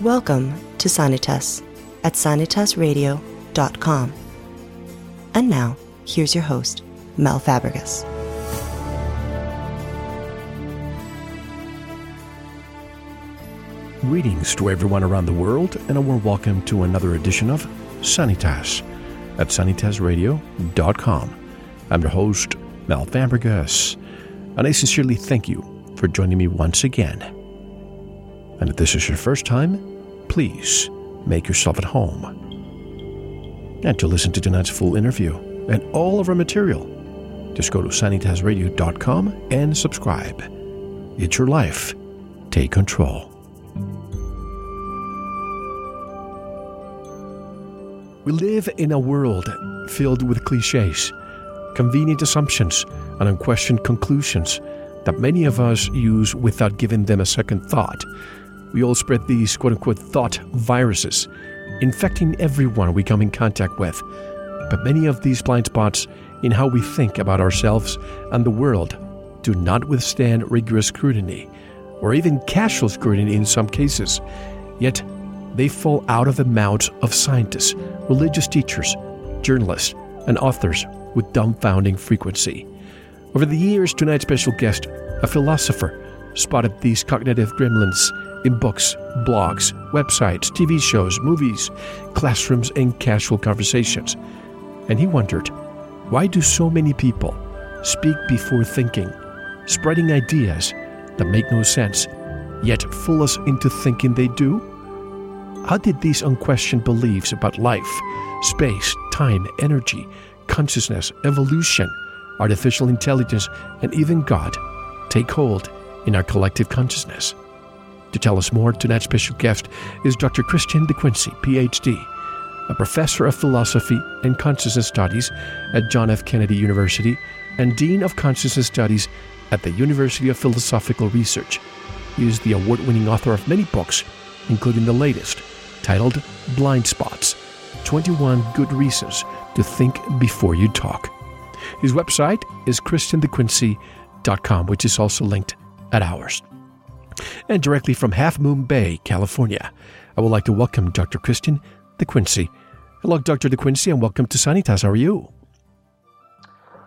Welcome to Sanitas at sanitasradio.com. And now, here's your host, Mel Fabregas. Greetings to everyone around the world, and a warm welcome to another edition of Sanitas at sanitasradio.com. I'm your host, Mel Fabregas, and I sincerely thank you for joining me once again. And if this is your first time, please make yourself at home. And to listen to tonight's full interview and all of our material, just go to sanitasradio.com and subscribe. It's your life. Take control. We live in a world filled with cliches, convenient assumptions, and unquestioned conclusions that many of us use without giving them a second thought. We all spread these quote unquote thought viruses, infecting everyone we come in contact with. But many of these blind spots in how we think about ourselves and the world do not withstand rigorous scrutiny, or even casual scrutiny in some cases. Yet, they fall out of the mouths of scientists, religious teachers, journalists, and authors with dumbfounding frequency. Over the years, tonight's special guest, a philosopher, spotted these cognitive gremlins in books, blogs, websites, TV shows, movies, classrooms, and casual conversations. And he wondered why do so many people speak before thinking, spreading ideas that make no sense, yet fool us into thinking they do? How did these unquestioned beliefs about life, space, time, energy, consciousness, evolution, artificial intelligence, and even God take hold in our collective consciousness? To tell us more, tonight's special guest is Dr. Christian De Quincey, PhD, a professor of philosophy and consciousness studies at John F. Kennedy University and Dean of Consciousness Studies at the University of Philosophical Research. He is the award winning author of many books, including the latest, titled Blind Spots 21 Good Reasons to Think Before You Talk. His website is christiandequincey.com, which is also linked at ours. And directly from Half Moon Bay, California, I would like to welcome Dr. Christian De Quincey. Hello, Dr. De Quincey, and welcome to Sanitas. How are you?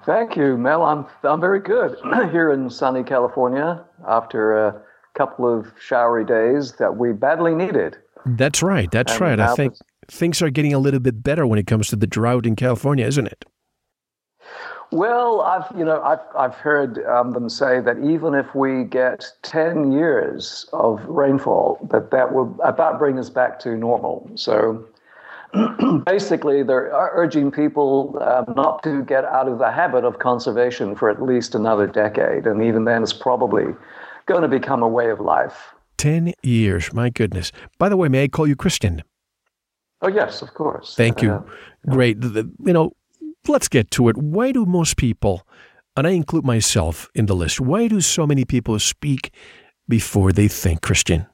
Thank you, Mel. I'm, I'm very good here in sunny California after a couple of showery days that we badly needed. That's right. That's And right. I think things are getting a little bit better when it comes to the drought in California, isn't it? Well, I've you know I've I've heard um, them say that even if we get ten years of rainfall, that that will about bring us back to normal. So basically, they're urging people uh, not to get out of the habit of conservation for at least another decade, and even then, it's probably going to become a way of life. 10 years. My goodness. By the way, may I call you Christian? Oh yes, of course. Thank you. Uh, Great. The- you know, let's get to it. Why do most people, and I include myself in the list, why do so many people speak before they think Christian?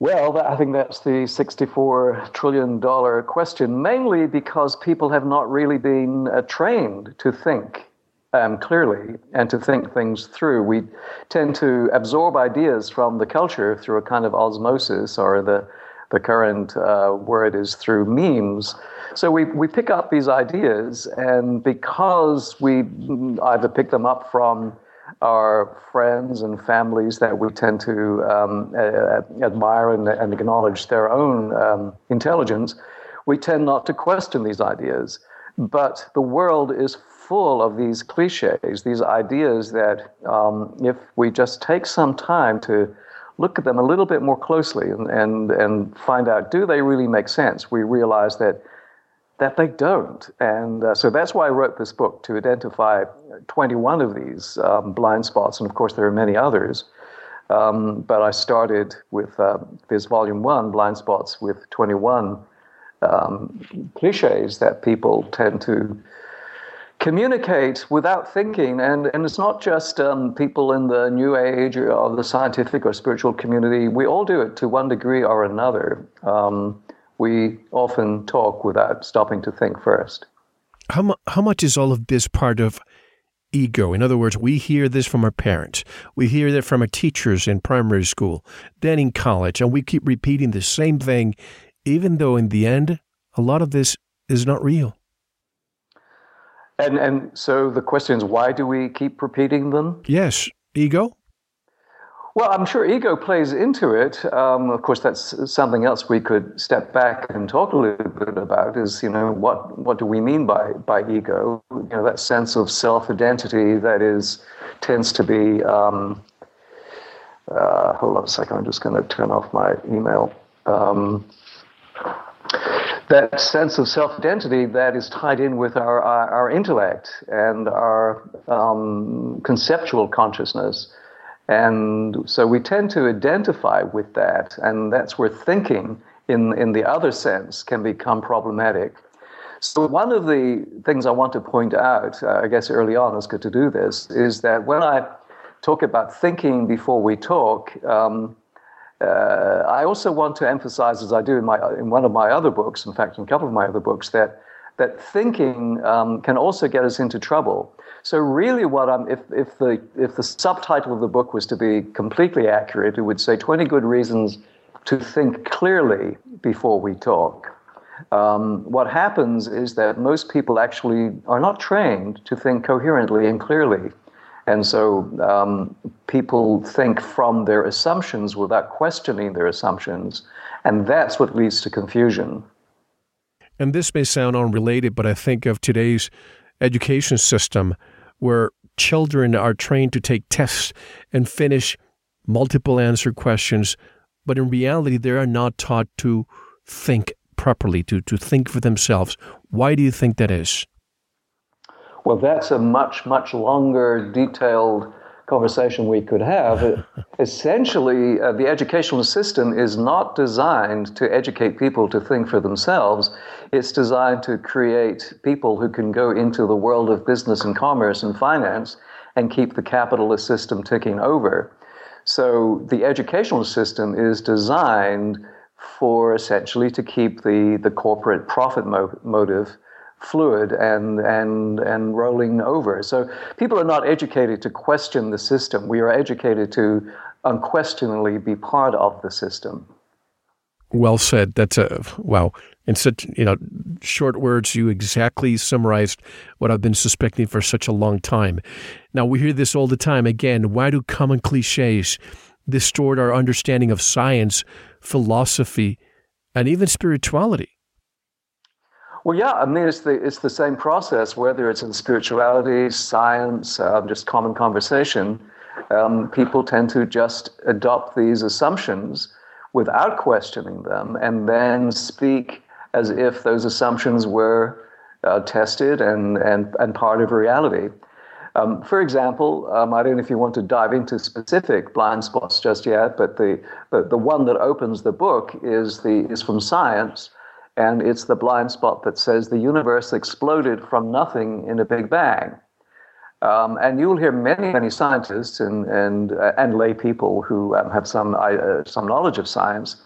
Well, I think that's the $64 trillion question, mainly because people have not really been uh, trained to think um, clearly and to think things through. We tend to absorb ideas from the culture through a kind of osmosis, or the, the current uh, word is through memes. So we, we pick up these ideas, and because we either pick them up from our friends and families that we tend to um, uh, admire and, and, acknowledge their own um, intelligence, we tend not to question these ideas. But the world is full of these cliches, these ideas that um, if we just take some time to look at them a little bit more closely and, and, and find out do they really make sense, we realize that that they don't. And uh, so that's why I wrote this book to identify 21 of these um, blind spots. And of course, there are many others. Um, but I started with uh, this volume one, Blind Spots, with 21 um, cliches that people tend to communicate without thinking. And, and it's not just um, people in the new age or, the scientific or spiritual community. We all do it to one degree or another. Um, we often talk without stopping to think first. How, mu- how much is all of this part of ego. In other words, we hear this from our parents, we hear that from our teachers in primary school, then in college, and we keep repeating the same thing, even though in the end, a lot of this is not real. And and so the question is, why do we keep repeating them? Yes, ego. Well, I'm sure ego plays into it. Um, of course, that's something else we could step back and talk a little bit about. Is you know what what do we mean by by ego? You know that sense of self identity that is tends to be. Um, uh, hold on a second. I'm just going to turn off my email. Um, that sense of self identity that is tied in with our, our, our intellect and our um, conceptual consciousness. And so we tend to identify with that, and that's where thinking in, in the other sense can become problematic. So, one of the things I want to point out, uh, I guess early on, it's good to do this, is that when I talk about thinking before we talk, um, uh, I also want to emphasize, as I do in, my, in one of my other books, in fact, in a couple of my other books, that, that thinking um, can also get us into trouble. So really, what I'm if if the if the subtitle of the book was to be completely accurate, it would say 20 good reasons to think clearly before we talk. Um, what happens is that most people actually are not trained to think coherently and clearly. And so um, people think from their assumptions without questioning their assumptions. And that's what leads to confusion. And this may sound unrelated, but I think of today's education system where children are trained to take tests and finish multiple answer questions, but in reality, they are not taught to think properly, to, to think for themselves. Why do you think that is? Well, that's a much, much longer, detailed conversation we could have. Essentially, uh, the educational system is not designed to educate people to think for themselves. It's designed to create people who can go into the world of business and commerce and finance and keep the capitalist system ticking over. So the educational system is designed for essentially to keep the, the corporate profit mo- motive fluid and, and, and rolling over. So people are not educated to question the system. We are educated to unquestionably be part of the system. Well said. That's a wow. In such you know short words, you exactly summarized what I've been suspecting for such a long time. Now we hear this all the time. Again, why do common cliches distort our understanding of science, philosophy, and even spirituality? Well, yeah, I mean, it's the, it's the same process, whether it's in spirituality, science, um, just common conversation. Um, people tend to just adopt these assumptions without questioning them and then speak as if those assumptions were uh, tested and, and, and part of reality. Um, for example, um, I don't know if you want to dive into specific blind spots just yet, but the, the, the one that opens the book is, the, is from science and it's the blind spot that says the universe exploded from nothing in a big bang. Um, and you'll hear many, many scientists and, and, uh, and lay people who um, have some, uh, some knowledge of science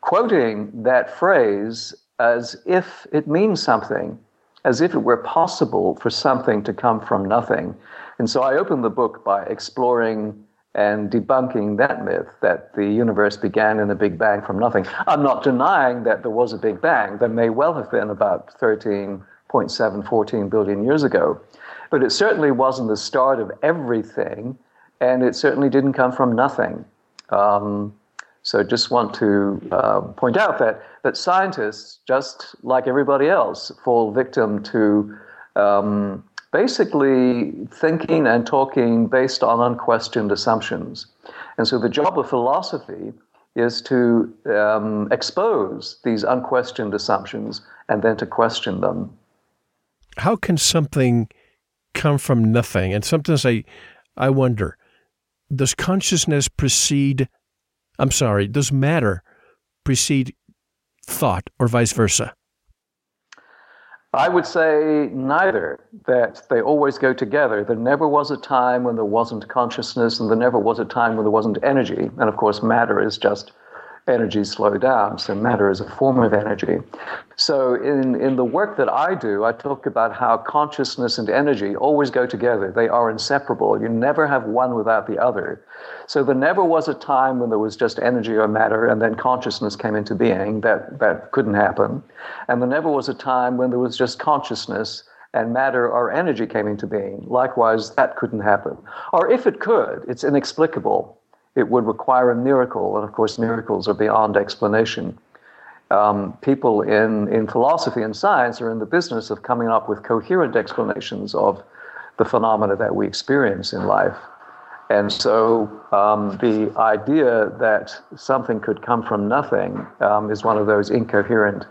quoting that phrase as if it means something, as if it were possible for something to come from nothing. And so I open the book by exploring and debunking that myth that the universe began in a big bang from nothing. I'm not denying that there was a big bang. There may well have been about 13.7, 14 billion years ago. But it certainly wasn't the start of everything, and it certainly didn't come from nothing. Um, so just want to uh, point out that, that scientists, just like everybody else, fall victim to um, basically thinking and talking based on unquestioned assumptions. And so the job of philosophy is to um, expose these unquestioned assumptions and then to question them. How can something come from nothing? And sometimes I, I wonder, does consciousness precede, I'm sorry, does matter precede thought or vice versa? I would say neither, that they always go together. There never was a time when there wasn't consciousness, and there never was a time when there wasn't energy. And of course, matter is just energy slow down. So matter is a form of energy. So in, in the work that I do, I talk about how consciousness and energy always go together. They are inseparable. You never have one without the other. So there never was a time when there was just energy or matter and then consciousness came into being. That, that couldn't happen. And there never was a time when there was just consciousness and matter or energy came into being. Likewise, that couldn't happen. Or if it could, it's inexplicable it would require a miracle. And of course, miracles are beyond explanation. Um, people in, in philosophy and science are in the business of coming up with coherent explanations of the phenomena that we experience in life. And so um, the idea that something could come from nothing um, is one of those incoherent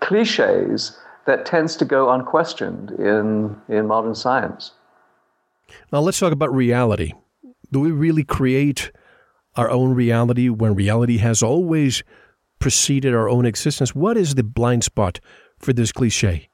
cliches that tends to go unquestioned in, in modern science. Now, let's talk about reality. Do we really create our own reality when reality has always preceded our own existence? What is the blind spot for this cliche?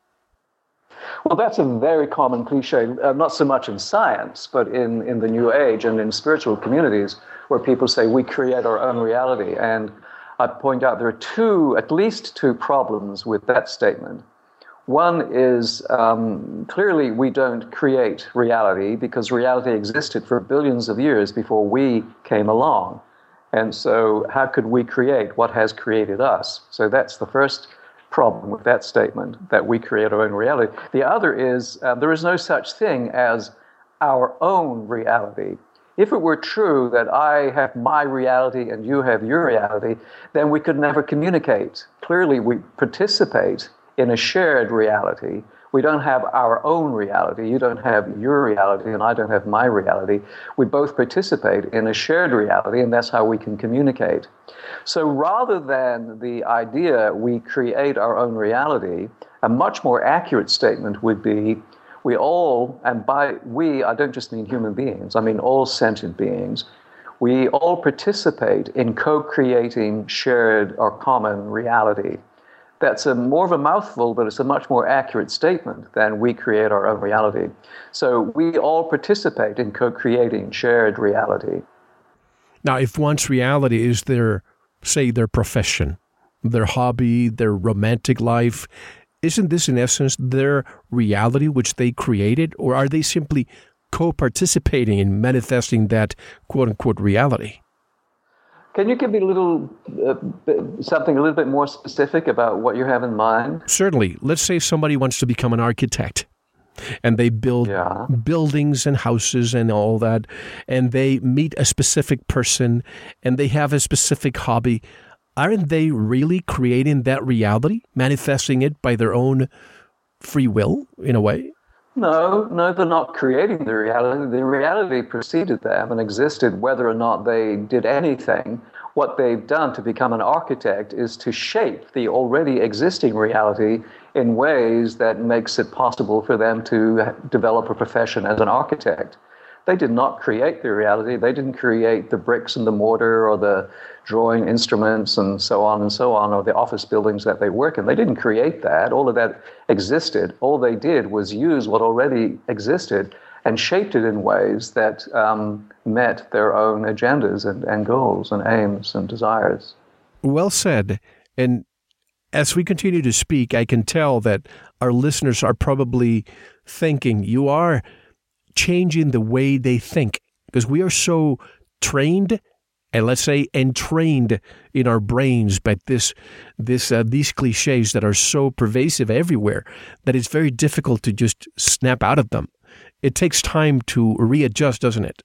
Well, that's a very common cliche, uh, not so much in science, but in, in the New Age and in spiritual communities where people say we create our own reality. And I point out there are two, at least two problems with that statement. One is um, clearly we don't create reality because reality existed for billions of years before we came along. And so, how could we create what has created us? So, that's the first problem with that statement that we create our own reality. The other is uh, there is no such thing as our own reality. If it were true that I have my reality and you have your reality, then we could never communicate. Clearly, we participate in a shared reality. We don't have our own reality. You don't have your reality, and I don't have my reality. We both participate in a shared reality, and that's how we can communicate. So rather than the idea we create our own reality, a much more accurate statement would be we all, and by we, I don't just mean human beings, I mean all sentient beings, we all participate in co creating shared or common reality that's a more of a mouthful, but it's a much more accurate statement than we create our own reality. So we all participate in co-creating shared reality. Now, if one's reality is their, say, their profession, their hobby, their romantic life, isn't this in essence their reality which they created, or are they simply co-participating in manifesting that quote unquote reality? Can you give me a little uh, something a little bit more specific about what you have in mind? Certainly. Let's say somebody wants to become an architect and they build yeah. buildings and houses and all that and they meet a specific person and they have a specific hobby aren't they really creating that reality manifesting it by their own free will in a way no, no, they're not creating the reality. The reality preceded them and existed whether or not they did anything. What they've done to become an architect is to shape the already existing reality in ways that makes it possible for them to develop a profession as an architect. They did not create the reality. They didn't create the bricks and the mortar or the drawing instruments and so on and so on, or the office buildings that they work in. They didn't create that. All of that existed. All they did was use what already existed and shaped it in ways that um, met their own agendas and, and goals and aims and desires. Well said. And as we continue to speak, I can tell that our listeners are probably thinking you are changing the way they think because we are so trained and let's say entrained in our brains by this this uh, these cliches that are so pervasive everywhere that it's very difficult to just snap out of them. It takes time to readjust doesn't it?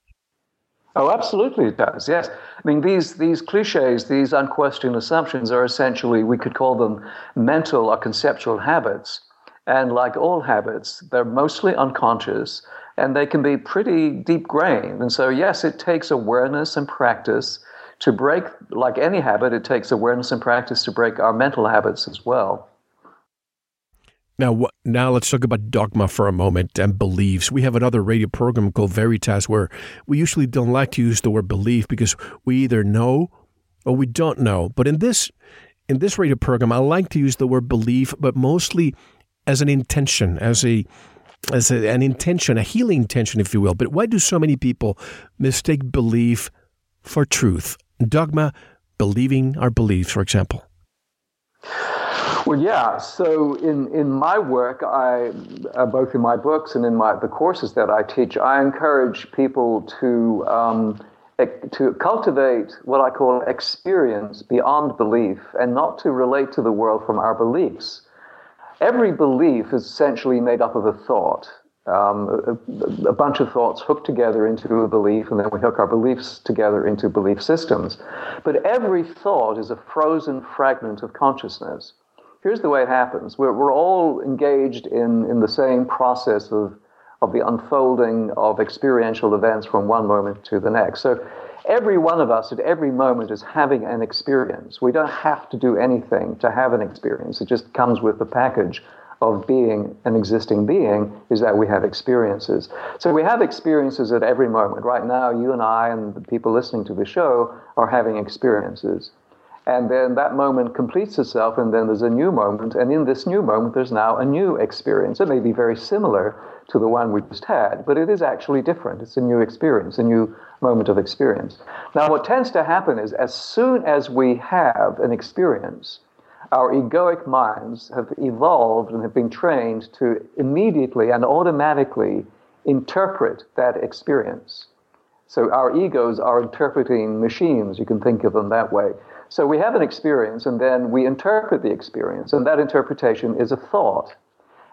Oh absolutely it does yes. I mean these these cliches these unquestioned assumptions are essentially we could call them mental or conceptual habits. And like all habits they're mostly unconscious and they can be pretty deep grained. And so, yes, it takes awareness and practice to break, like any habit, it takes awareness and practice to break our mental habits as well. Now, now let's talk about dogma for a moment and beliefs. We have another radio program called Veritas where we usually don't like to use the word belief because we either know or we don't know. But in this in this radio program, I like to use the word belief, but mostly as an intention, as a as a, an intention, a healing intention, if you will. But why do so many people mistake belief for truth? Dogma, believing our beliefs, for example? Well, yeah. So in, in my work, I uh, both in my books and in my the courses that I teach, I encourage people to um, to cultivate what I call experience beyond belief, and not to relate to the world from our beliefs. Every belief is essentially made up of a thought. Um, a, a, bunch of thoughts hooked together into a belief, and then we hook our beliefs together into belief systems. But every thought is a frozen fragment of consciousness here's the way it happens. We're, we're all engaged in, in the same process of, of the unfolding of experiential events from one moment to the next. So every one of us at every moment is having an experience. We don't have to do anything to have an experience. It just comes with the package of being an existing being is that we have experiences. So we have experiences at every moment. Right now, you and I and the people listening to the show are having experiences. And then that moment completes itself, and then there's a new moment. And in this new moment, there's now a new experience. It may be very similar to the one we just had, but it is actually different. It's a new experience, a new moment of experience. Now, what tends to happen is as soon as we have an experience, our egoic minds have evolved and have been trained to immediately and automatically interpret that experience. So our egos are interpreting machines, you can think of them that way. So we have an experience and then we interpret the experience, and that interpretation is a thought.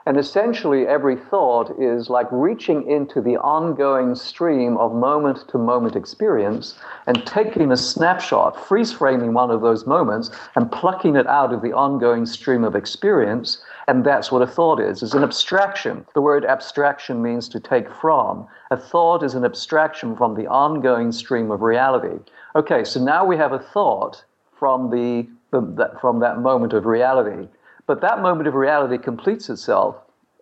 And essentially, every thought is like reaching into the ongoing stream of moment to moment experience and taking a snapshot, freeze framing one of those moments, and plucking it out of the ongoing stream of experience. And that's what a thought is. It's an abstraction. The word abstraction means to take from. A thought is an abstraction from the ongoing stream of reality. Okay, so now we have a thought from, the, the, from that moment of reality. But that moment of reality completes itself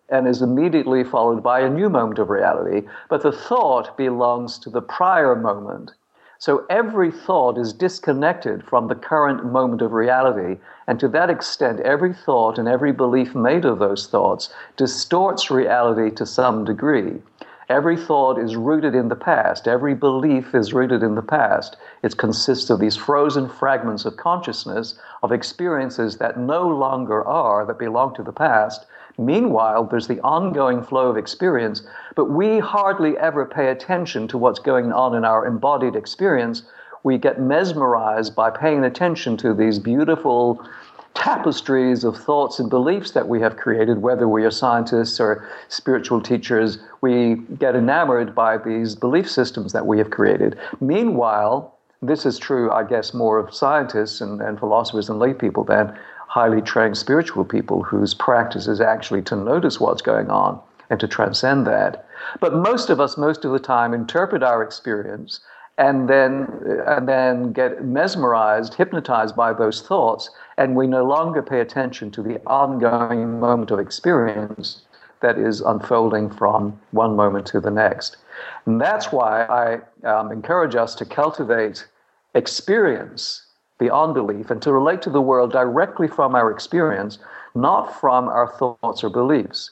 and is immediately followed by a new moment of reality. But the thought belongs to the prior moment. So every thought is disconnected from the current moment of reality. And to that extent, every thought and every belief made of those thoughts distorts reality to some degree. Every thought is rooted in the past. Every belief is rooted in the past. It consists of these frozen fragments of consciousness, of experiences that no longer are, that belong to the past. Meanwhile, there's the ongoing flow of experience, but we hardly ever pay attention to what's going on in our embodied experience. We get mesmerized by paying attention to these beautiful tapestries of thoughts and beliefs that we have created, whether we are scientists or spiritual teachers, we get enamored by these belief systems that we have created. Meanwhile, this is true, I guess, more of scientists and, and philosophers and lay people than highly trained spiritual people whose practice is actually to notice what's going on and to transcend that. But most of us, most of the time, interpret our experience and then and then get mesmerized, hypnotized by those thoughts, and we no longer pay attention to the ongoing moment of experience that is unfolding from one moment to the next. And that's why I um, encourage us to cultivate experience beyond belief and to relate to the world directly from our experience, not from our thoughts or beliefs.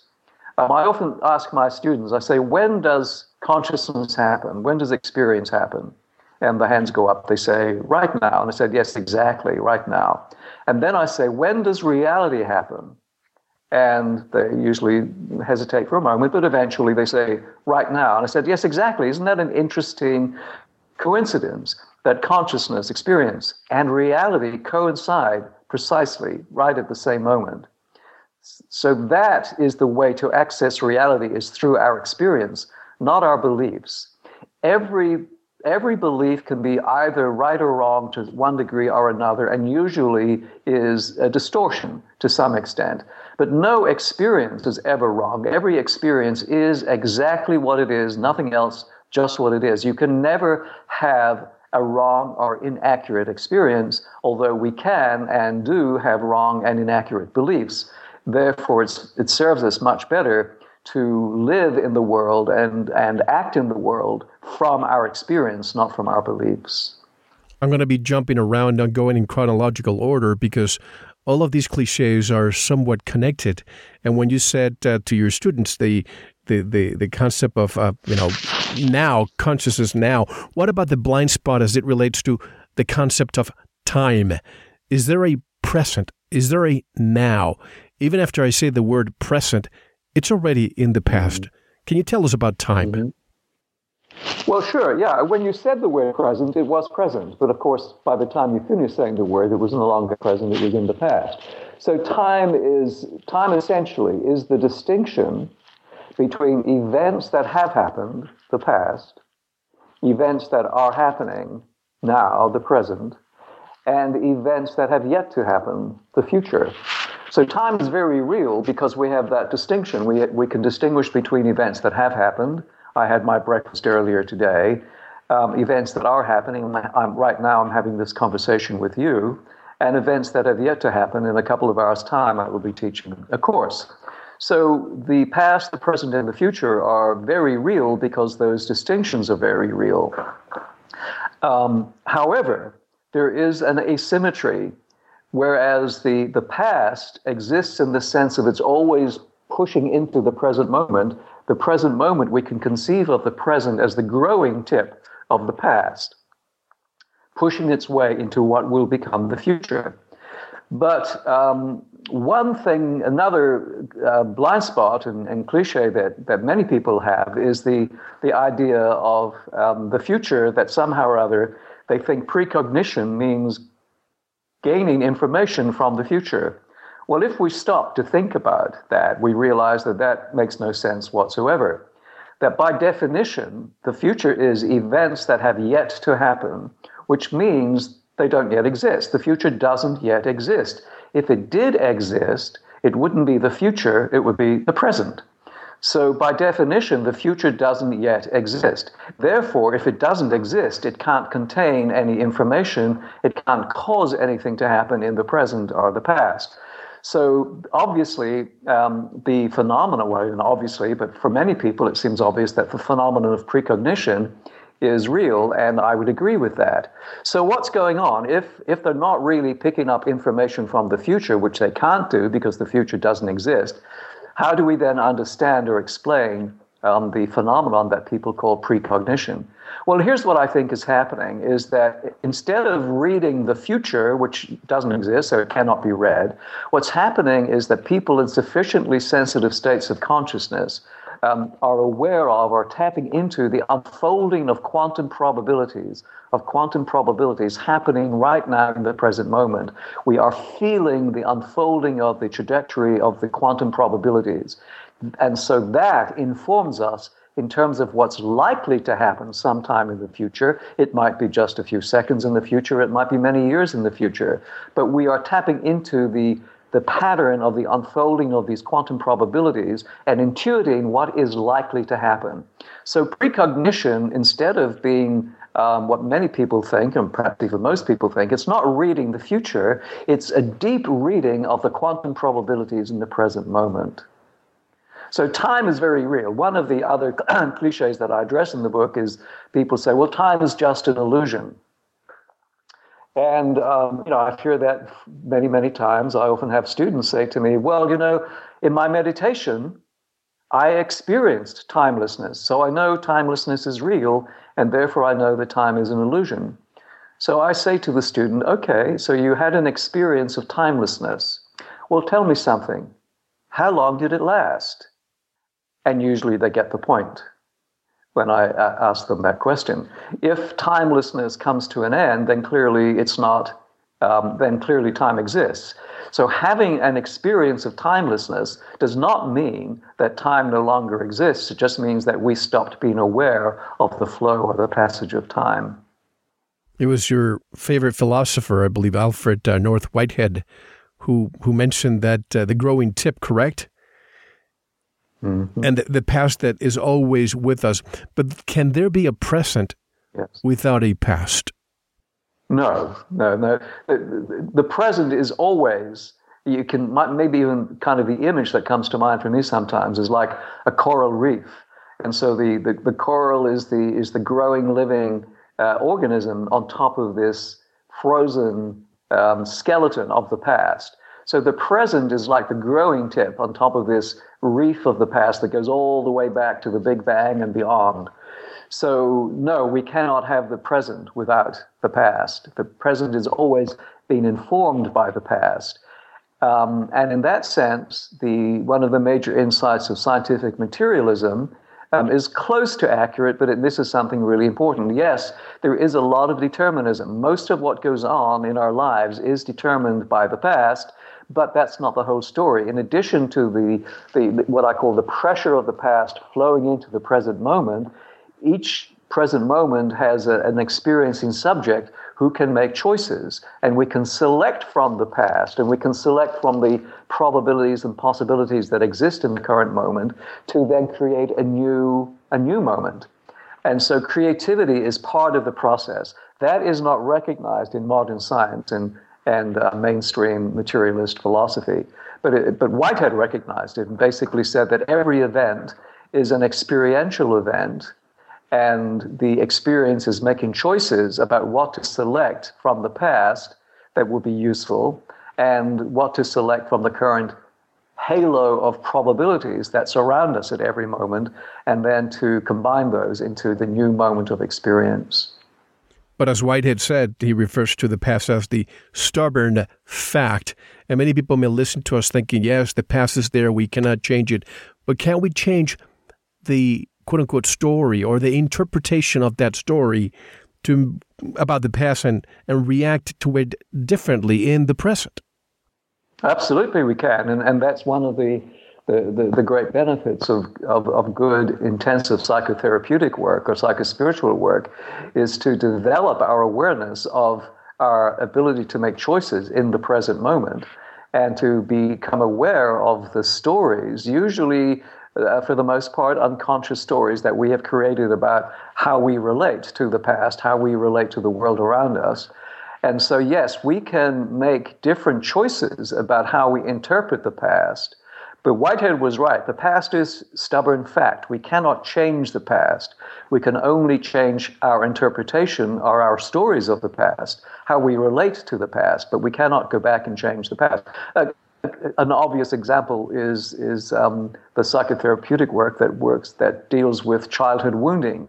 Um, I often ask my students, I say, when does consciousness happen? When does experience happen? And the hands go up. They say, right now. And I said, yes, exactly, right now. And then I say, when does reality happen? And they usually hesitate for a moment, but eventually they say, right now. And I said, yes, exactly. Isn't that an interesting coincidence that consciousness, experience, and reality coincide precisely right at the same moment? So that is the way to access reality is through our experience, not our beliefs. Every every belief can be either right or wrong to one degree or another, and usually is a distortion to some extent. But no experience is ever wrong. Every experience is exactly what it is, nothing else, just what it is. You can never have a wrong or inaccurate experience, although we can and do have wrong and inaccurate beliefs. Therefore, it serves us much better to live in the world and, and act in the world from our experience, not from our beliefs. I'm going to be jumping around and going in chronological order because all of these cliches are somewhat connected. And when you said uh, to your students the the the, the concept of uh, you know now consciousness now, what about the blind spot as it relates to the concept of time, is there a present? Is there a now? Even after I say the word present, it's already in the past. Mm-hmm. Can you tell us about time? Mm-hmm. Well, sure, yeah. When you said the word present, it was present. But of course, by the time you finished saying the word, it was no longer present, it was in the past. So time is time essentially is the distinction between events that have happened, the past, events that are happening now, the present, and events that have yet to happen, the future. So time is very real because we have that distinction. We, we can distinguish between events that have happened. I had my breakfast earlier today. Um, events that are happening. I'm, right now, I'm having this conversation with you, and events that have yet to happen. In a couple of hours' time, I will be teaching a course. So the past, the present, and the future are very real because those distinctions are very real. Um, however, there is an asymmetry, whereas the, the past exists in the sense of it's always pushing into the present moment. The present moment, we can conceive of the present as the growing tip of the past, pushing its way into what will become the future. But um, one thing, another uh, blind spot and, and, cliche that, that many people have is the, the idea of um, the future that somehow or other they think precognition means gaining information from the future. Well, if we stop to think about that, we realize that that makes no sense whatsoever. That by definition, the future is events that have yet to happen, which means they don't yet exist. The future doesn't yet exist. If it did exist, it wouldn't be the future, it would be the present. So, by definition, the future doesn't yet exist. Therefore, if it doesn't exist, it can't contain any information, it can't cause anything to happen in the present or the past. So, obviously, um, the phenomenon, well, obviously, but for many people, it seems obvious that the phenomenon of precognition is real, and I would agree with that. So, what's going on? If, if they're not really picking up information from the future, which they can't do because the future doesn't exist, how do we then understand or explain um, the phenomenon that people call precognition? Well, here's what I think is happening is that instead of reading the future, which doesn't exist, so it cannot be read, what's happening is that people in sufficiently sensitive states of consciousness um, are aware of or tapping into the unfolding of quantum probabilities, of quantum probabilities happening right now in the present moment. We are feeling the unfolding of the trajectory of the quantum probabilities. And so that informs us in terms of what's likely to happen sometime in the future. It might be just a few seconds in the future, it might be many years in the future. But we are tapping into the the pattern of the unfolding of these quantum probabilities and intuiting what is likely to happen. So, precognition, instead of being um, what many people think, and perhaps even most people think, it's not reading the future, it's a deep reading of the quantum probabilities in the present moment. So, time is very real. One of the other cliches that I address in the book is people say, well, time is just an illusion. And um, you know, I hear that many, many times. I often have students say to me, "Well, you know, in my meditation, I experienced timelessness, so I know timelessness is real, and therefore I know that time is an illusion." So I say to the student, "Okay, so you had an experience of timelessness. Well, tell me something. How long did it last?" And usually they get the point when I uh, ask them that question. If timelessness comes to an end, then clearly it's not, um, then clearly time exists. So having an experience of timelessness does not mean that time no longer exists. It just means that we stopped being aware of the flow or the passage of time. It was your favorite philosopher, I believe, Alfred uh, North Whitehead, who who mentioned that uh, the growing tip, correct? Mm-hmm. and the, the, past that is always with us. But can there be a present yes. without a past? No, no, no. The, the present is always you can maybe even kind of the image that comes to mind for me sometimes is like a coral reef and so the, the, the coral is the is the growing living uh, organism on top of this frozen um, skeleton of the past so the present is like the growing tip on top of this reef of the past that goes all the way back to the Big Bang and beyond. So, no, we cannot have the present without the past. The present is always being informed by the past. Um, and in that sense, the, one of the major insights of scientific materialism um, is close to accurate, but it misses something really important. Yes, there is a lot of determinism. Most of what goes on in our lives is determined by the past, but that's not the whole story. In addition to the, the, what I call the pressure of the past flowing into the present moment, each present moment has a, an experiencing subject who can make choices. And we can select from the past and we can select from the probabilities and possibilities that exist in the current moment to then create a new, a new moment. And so creativity is part of the process. That is not recognized in modern science and, and uh, mainstream materialist philosophy. But, it, but Whitehead recognized it and basically said that every event is an experiential event and the experience is making choices about what to select from the past that will be useful and what to select from the current halo of probabilities that surround us at every moment, and then to combine those into the new moment of experience. But as Whitehead said, he refers to the past as the stubborn fact. And many people may listen to us thinking, yes, the past is there, we cannot change it. But can we change the quote unquote story or the interpretation of that story to about the past and, and react to it differently in the present. Absolutely, we can, and and that's one of the the, the, great benefits of, of, of good intensive psychotherapeutic work or psychospiritual work is to develop our awareness of our ability to make choices in the present moment and to become aware of the stories, usually uh, for the most part, unconscious stories that we have created about how we relate to the past, how we relate to the world around us. And so, yes, we can make different choices about how we interpret the past. But Whitehead was right. The past is stubborn fact. We cannot change the past. We can only change our interpretation or our stories of the past, how we relate to the past, but we cannot go back and change the past. Uh, an obvious example is is um, the psychotherapeutic work that works that deals with childhood wounding.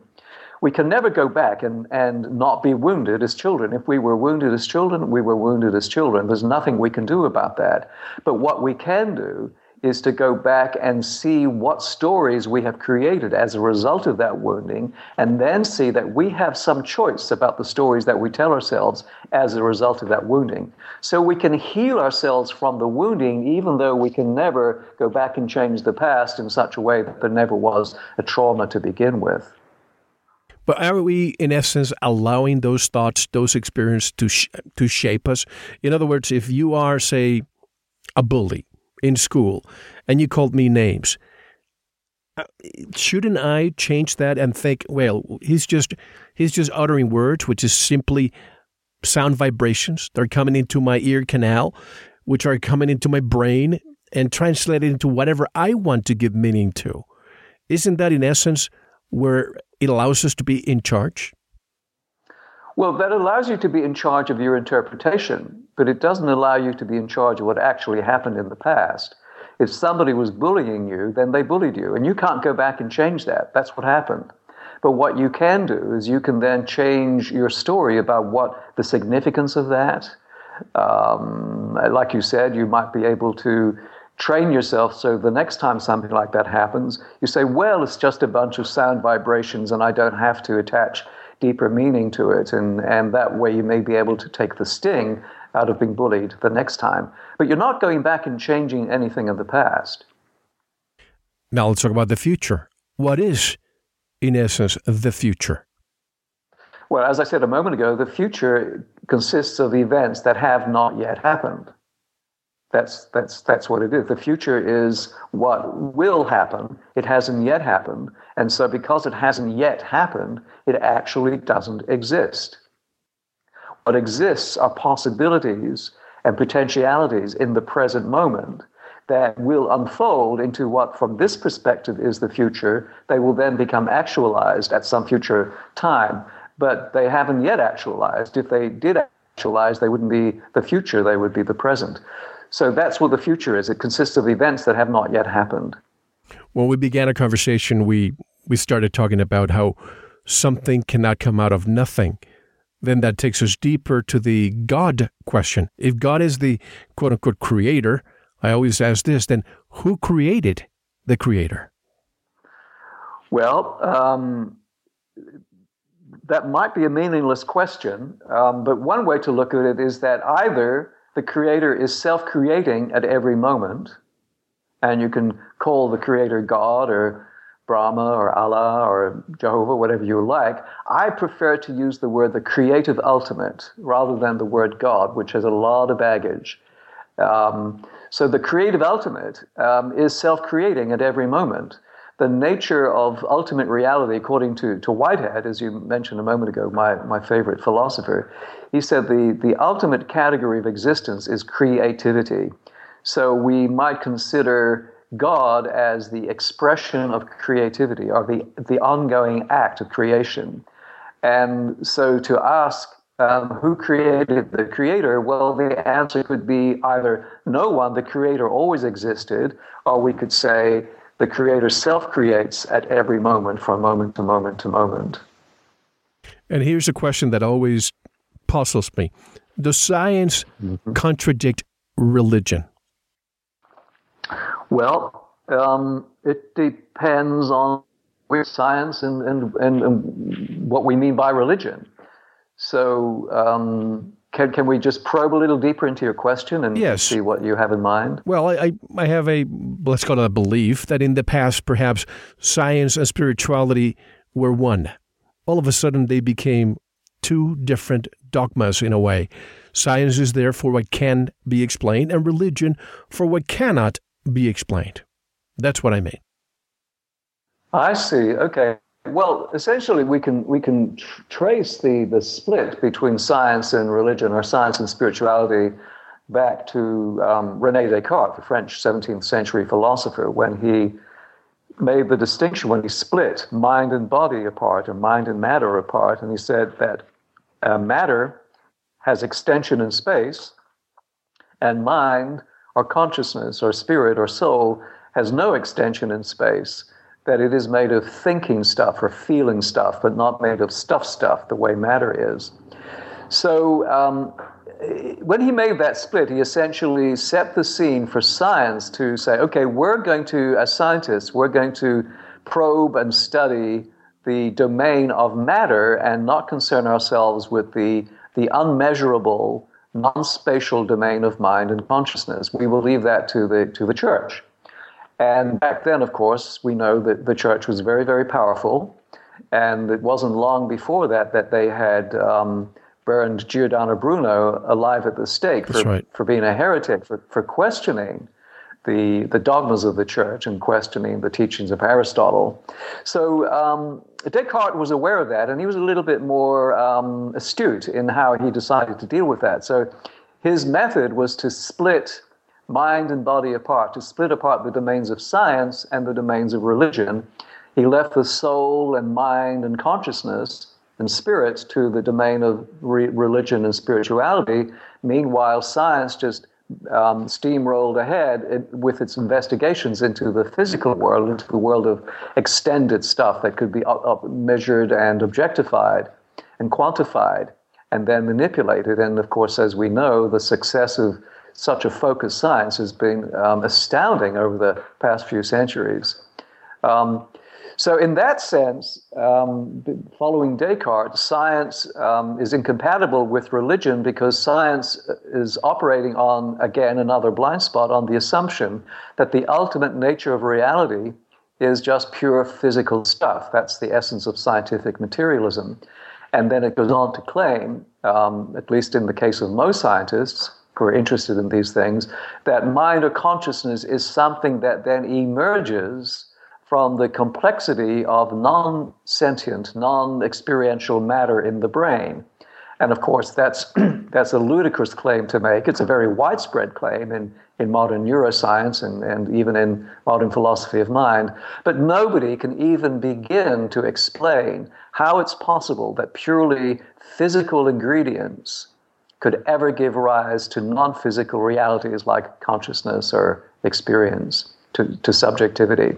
We can never go back and, and not be wounded as children. If we were wounded as children, we were wounded as children. There's nothing we can do about that. But what we can do is to go back and see what stories we have created as a result of that wounding, and then see that we have some choice about the stories that we tell ourselves as a result of that wounding. So we can heal ourselves from the wounding, even though we can never go back and change the past in such a way that there never was a trauma to begin with. But are we, in essence, allowing those thoughts, those experiences to sh- to shape us? In other words, if you are, say, a bully, in school and you called me names, uh, shouldn't I change that and think, well, he's just he's just uttering words, which is simply sound vibrations. They're coming into my ear canal, which are coming into my brain and translated into whatever I want to give meaning to. Isn't that in essence where it allows us to be in charge? Well, that allows you to be in charge of your interpretation, but it doesn't allow you to be in charge of what actually happened in the past. If somebody was bullying you, then they bullied you, and you can't go back and change that. That's what happened. But what you can do is you can then change your story about what the significance of that. Um, like you said, you might be able to train yourself so the next time something like that happens, you say, well, it's just a bunch of sound vibrations and I don't have to attach deeper meaning to it. And, and that way you may be able to take the sting out of being bullied the next time. But you're not going back and changing anything of the past. Now let's talk about the future. What is, in essence, the future? Well, as I said a moment ago, the future consists of events that have not yet happened. That's, that's, that's what it is. The future is what will happen. It hasn't yet happened. And so, because it hasn't yet happened, it actually doesn't exist. What exists are possibilities and potentialities in the present moment that will unfold into what, from this perspective, is the future. They will then become actualized at some future time, but they haven't yet actualized. If they did actualize, they wouldn't be the future, they would be the present. So that's what the future is. It consists of events that have not yet happened. When we began a conversation, we we started talking about how something cannot come out of nothing, then that takes us deeper to the God question. If God is the quote unquote creator, I always ask this, then who created the creator? Well, um, that might be a meaningless question, um, but one way to look at it is that either the creator is self creating at every moment, and you can call the creator God or Brahma or Allah or Jehovah, whatever you like. I prefer to use the word the creative ultimate rather than the word God, which has a lot of baggage. Um, so the creative ultimate um, is self creating at every moment. The nature of ultimate reality, according to, to Whitehead, as you mentioned a moment ago, my, my favorite philosopher, he said the, the ultimate category of existence is creativity. So we might consider God as the expression of creativity or the, the ongoing act of creation. And so to ask um, who created the creator, well, the answer could be either no one, the creator always existed, or we could say the creator self creates at every moment from moment to moment to moment. And here's a question that always puzzles me Does science mm-hmm. contradict religion? Well, um, it depends on which science and, and, and, and, what we mean by religion. So, um, can, can we just probe a little deeper into your question and yes. see what you have in mind? Well, I, I have a, let's call it a belief that in the past, perhaps science and spirituality were one. All of a sudden, they became two different dogmas in a way. Science is there for what can be explained, and religion for what cannot be explained. That's what I mean. I see. Okay. Well, essentially, we can we can tr- trace the the split between science and religion, or science and spirituality, back to um, René Descartes, the French 17th century philosopher, when he made the distinction when he split mind and body apart, or mind and matter apart, and he said that uh, matter has extension in space, and mind or consciousness or spirit or soul has no extension in space, that it is made of thinking stuff or feeling stuff, but not made of stuff stuff the way matter is. So um, when he made that split, he essentially set the scene for science to say, okay, we're going to, as scientists, we're going to probe and study the domain of matter and not concern ourselves with the, the unmeasurable non-spatial domain of mind and consciousness. We will leave that to the to the church. And back then, of course, we know that the church was very, very powerful, and it wasn't long before that that they had um, burned Giordano Bruno alive at the stake for, right. for being a heretic, for, for questioning the, the dogmas of the church and questioning the teachings of Aristotle. So um, Descartes was aware of that, and he was a little bit more um, astute in how he decided to deal with that. So his method was to split mind and body apart, to split apart the domains of science and the domains of religion. He left the soul and mind and consciousness and spirit to the domain of re- religion and spirituality. Meanwhile, science just um, steamrolled ahead with its investigations into the physical world, into the world of extended stuff that could be up, up measured and objectified and quantified and then manipulated. And of course, as we know, the success of such a focused science has been um, astounding over the past few centuries. Um, so, in that sense, um, following Descartes, science um, is incompatible with religion because science is operating on, again, another blind spot on the assumption that the ultimate nature of reality is just pure physical stuff. That's the essence of scientific materialism. And then it goes on to claim, um, at least in the case of most scientists who are interested in these things, that mind or consciousness is something that then emerges from the complexity of non sentient, non experiential matter in the brain. And of course, that's, that's a ludicrous claim to make. It's a very widespread claim in, in modern neuroscience and, and even in modern philosophy of mind. But nobody can even begin to explain how it's possible that purely physical ingredients could ever give rise to non physical realities like consciousness or experience, to, to subjectivity.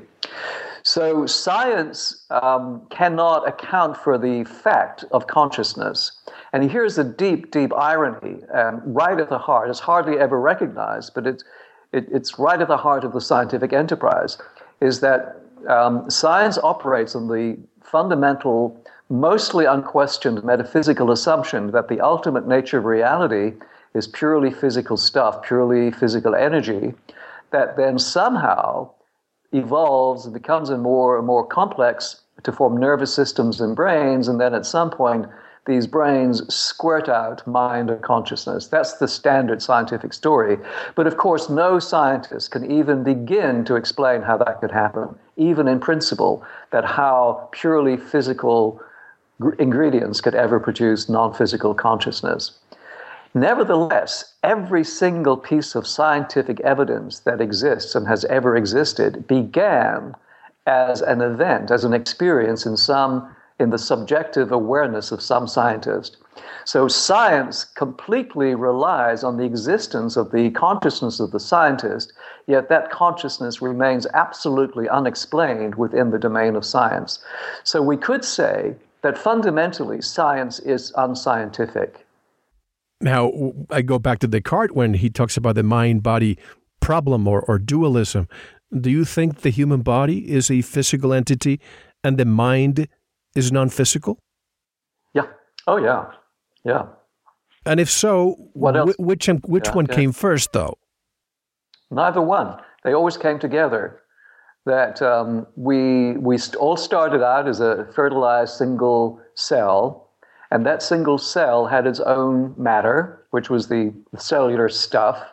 So science um, cannot account for the fact of consciousness. And here's a deep, deep irony, um, right at the heart. It's hardly ever recognized, but it's, it, it's right at the heart of the scientific enterprise, is that um, science operates on the fundamental, mostly unquestioned metaphysical assumption that the ultimate nature of reality is purely physical stuff, purely physical energy, that then somehow evolves and becomes more and more complex to form nervous systems and brains, and then at some point, these brains squirt out mind or consciousness. That's the standard scientific story. But of course, no scientist can even begin to explain how that could happen, even in principle, that how purely physical ingredients could ever produce non physical consciousness. Nevertheless, every single piece of scientific evidence that exists and has ever existed began as an event, as an experience in some in the subjective awareness of some scientist. So science completely relies on the existence of the consciousness of the scientist, yet that consciousness remains absolutely unexplained within the domain of science. So we could say that fundamentally science is unscientific. Now, I go back to Descartes when he talks about the mind body problem or, or dualism. Do you think the human body is a physical entity and the mind is non physical? Yeah. Oh, yeah. Yeah. And if so, wh- which, which yeah, one yeah. came first, though? Neither one. They always came together. That um, we, we all started out as a fertilized single cell and that single cell had its own matter, which was the cellular stuff,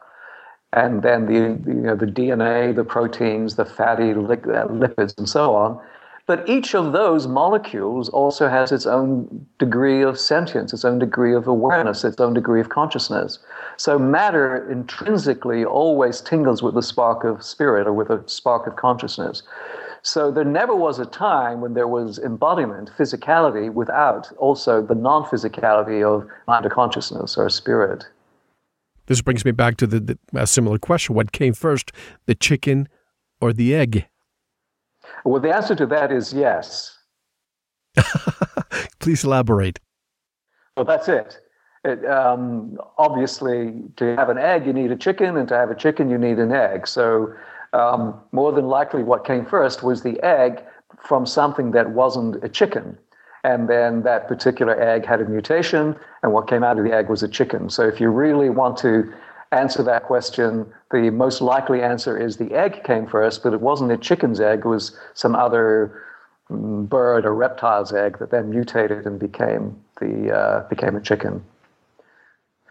and then the, you know, the DNA, the proteins, the fatty uh, lipids, and so on. But each of those molecules also has its own degree of sentience, its own degree of awareness, its own degree of consciousness. So matter intrinsically always tingles with the spark of spirit or with a spark of consciousness. So there never was a time when there was embodiment, physicality, without also the non physicality of mind or consciousness or spirit. This brings me back to the, the, a similar question What came first, the chicken or the egg? Well, the answer to that is yes. Please elaborate. Well, that's it. it um, obviously, to have an egg, you need a chicken, and to have a chicken, you need an egg. So um, more than likely what came first was the egg from something that wasn't a chicken. And then that particular egg had a mutation, and what came out of the egg was a chicken. So if you really want to answer that question, the most likely answer is the egg came first, but it wasn't a chicken's egg, it was some other mm, bird or reptile's egg that then mutated and became the uh, became a chicken.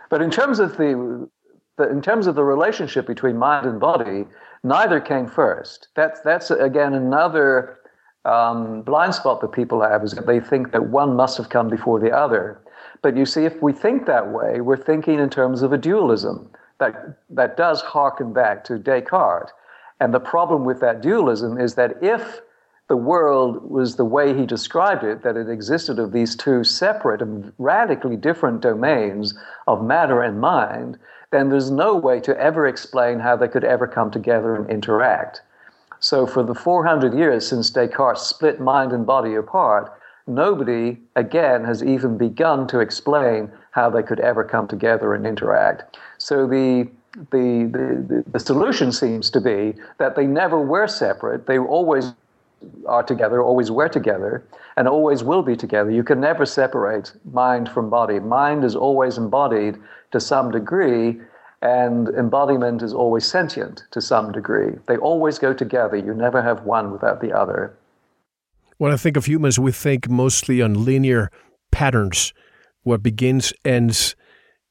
But in terms of the, the in terms of the relationship between mind and body, Neither came first. That's, that's again another um, blind spot that people have is that they think that one must have come before the other. But you see, if we think that way, we're thinking in terms of a dualism that, that does harken back to Descartes. And the problem with that dualism is that if the world was the way he described it, that it existed of these two separate and radically different domains of matter and mind, then there's no way to ever explain how they could ever come together and interact. So, for the 400 years since Descartes split mind and body apart, nobody, again, has even begun to explain how they could ever come together and interact. So, the the, the, the solution seems to be that they never were separate. They always are together, always were together, and always will be together. You can never separate mind from body. Mind is always embodied to some degree, and embodiment is always sentient to some degree. They always go together. You never have one without the other. When I think of humans, we think mostly on linear patterns. What begins, ends.